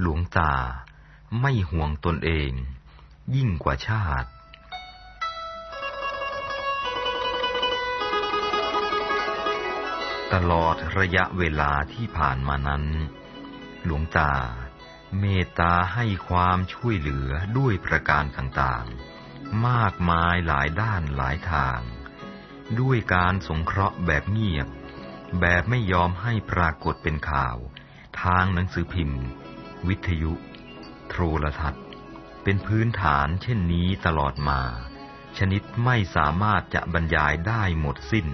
หลวงตาไม่ห่วงตนเอง ยิ่งกว่าชาติ ตลอดระยะเวลาที่ผ่านมานั้น หลวงตาเมตตาให้ความช่วยเหลือด้วยประการต่างๆ มากมายหลายด้านหลายทาง ด้วยการสงเคราะห์แบบเงียบ แบบไม่ยอมให้ปรากฏเป็นข่าว ทางหนังสือพิมพ์ วิทยุ โทรทัศน์ เป็นพื้นฐานเช่นนี้ตลอดมา ชนิดไม่สามารถจะบรรยายได้หมดสิ้น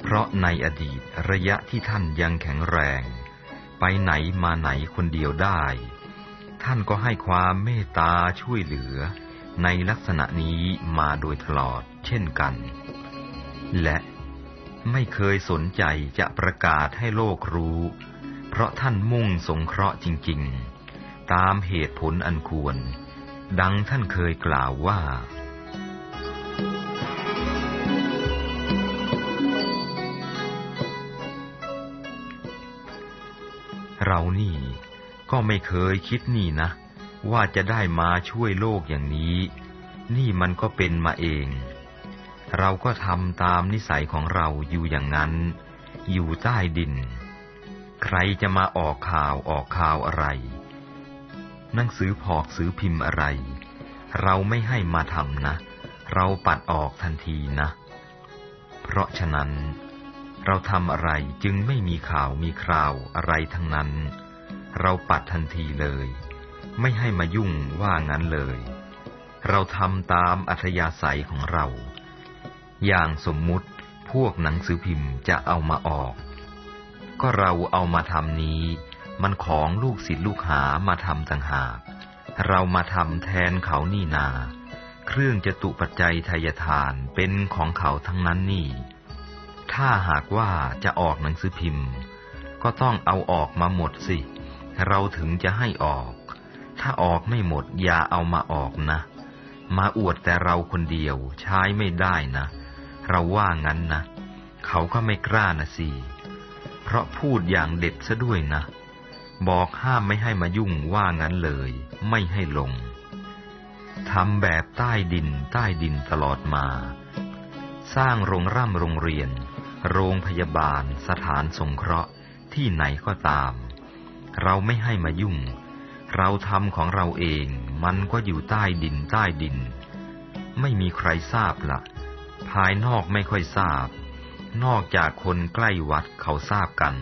เพราะในอดีตระยะที่ท่านยังแข็งแรง ไปไหนมาไหนคนเดียวได้ ท่านก็ให้ความเมตตาช่วยเหลือ ในลักษณะนี้มาโดยตลอดเช่นกัน และไม่เคยสนใจจะประกาศให้โลกรู้ เพราะท่านมุ่งสงเคราะห์จริง ๆ ตามเหตุผลอันควร ดังท่านเคยกล่าวว่า เรานี่ก็ไม่เคยคิดนี่นะ ว่าจะได้มาช่วยโลกอย่างนี้ นี่มันก็เป็นมาเอง เราก็ทำตามนิสัยของเราอยู่อย่างนั้น อยู่ใต้ดิน ใครจะมาออกข่าวออกข่าวอะไร หนังสือพอกซื้อพิมพ์อะไร เราไม่ให้มาทำนะ เราปัดออกทันทีนะ เพราะฉะนั้น เราทำอะไรจึงไม่มีข่าวมีคราวอะไรทั้งนั้น เราปัดทันทีเลย ไม่ให้มายุ่งว่างั้นเลย เราทำตามอัธยาศัยของเรา อย่างสมมุติพวกหนังสือพิมพ์จะเอามาออก ก็เราเอามาทำนี้ มันของลูกศิษย์ลูกหามาทำต่างหาก เรามาทำแทนเขานี่นา เครื่องจตุปัจจัยทายทานเป็นของเขาทั้งนั้นนี่ ถ้าหากว่าจะออกหนังสือพิมพ์ ก็ต้องเอาออกมาหมดสิ เราถึงจะให้ออก ถ้าออกไม่หมดอย่าเอามาออกนะ มาอวดแต่เราคนเดียวใช้ไม่ได้นะ เราว่างั้นนะ เขาก็ไม่กล้านะสิ เพราะพูดอย่างเด็ดซะด้วยนะ บอกห้ามไม่ให้มายุ่งว่างั้นเลย ไม่ให้ลงทำแบบใต้ดินใต้ดินตลอดมา สร้างโรงร่ำโรงเรียน โรงพยาบาล สถานสงเคราะห์ที่ไหนก็ตาม เราไม่ให้มายุ่ง เราทำของเราเองมันก็อยู่ใต้ดินใต้ดิน ไม่มีใครทราบละภายนอกไม่ค่อยทราบ นอกจากคนใกล้วัดเขาทราบกัน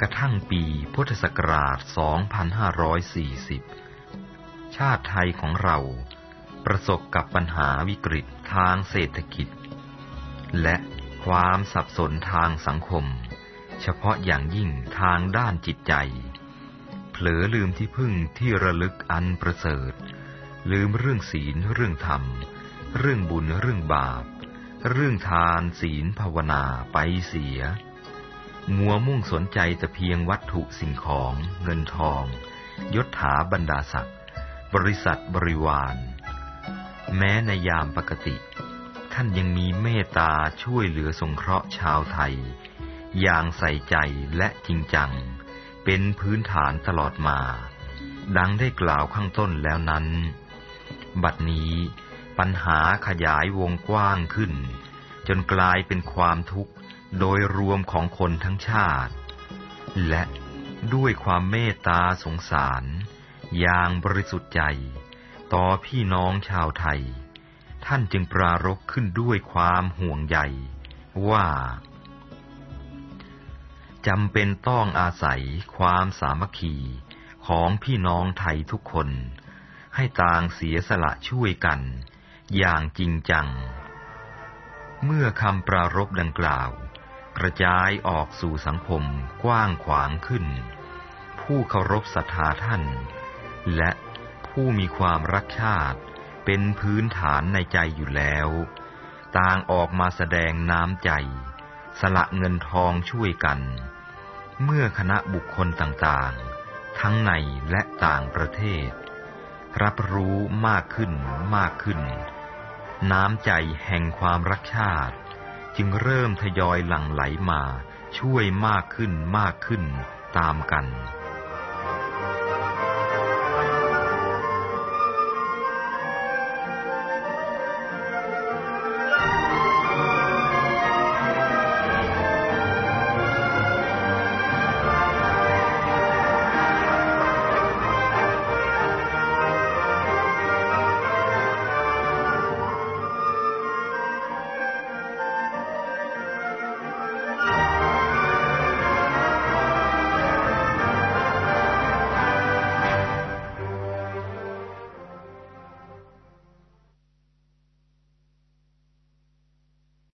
กระทั่งปีพุทธศักราช 2540 ชาติไทยของเราประสบกับปัญหาวิกฤตทางเศรษฐกิจ และความสับสนทางสังคม เฉพาะอย่างยิ่งทางด้านจิตใจ เผลอลืมที่พึ่งที่ระลึกอันประเสริฐ ลืมเรื่องศีลเรื่องธรรม เรื่องบุญเรื่องบาป เรื่องทานศีลภาวนาไปเสีย มัวมุ่งสนใจแต่เพียงวัตถุสิ่งของเงินทอง ยศถาบรรดาศักดิ์บริษัทบริวาร แม้ในยามปกติ ท่านยังมีเมตตาช่วยเหลือสงเคราะห์ชาวไทย อย่างใส่ใจและจริงจัง เป็นพื้นฐานตลอดมา ดังได้กล่าวข้างต้นแล้วนั้น บัดนี้ปัญหาขยายวงกว้างขึ้น จนกลายเป็นความทุกข์โดยรวมของคนทั้งชาติ และด้วยความเมตตาสงสาร อย่างบริสุทธิ์ใจ ต่อพี่น้องชาวไทย ท่านจึงปรารภขึ้นด้วยความห่วงใยว่า จำเป็นต้องอาศัยความสามัคคีของพี่น้องไทยทุกคน ให้ต่างเสียสละช่วยกัน อย่างจริงจัง เมื่อคำปรารภดังกล่าว กระจายออกสู่สังคมกว้างขวางขึ้น ผู้เคารพศรัทธาท่าน และผู้มีความรักชาติเป็นพื้นฐานในใจอยู่แล้ว ต่างออกมาแสดงน้ำใจ สละเงินทองช่วยกัน เมื่อคณะบุคคลต่างๆ ทั้งในและต่างประเทศ รับรู้มากขึ้นมากขึ้น น้ำใจแห่งความรักชาติ จึงเริ่มทยอยหลั่งไหลมาช่วยมากขึ้นมากขึ้นตามกัน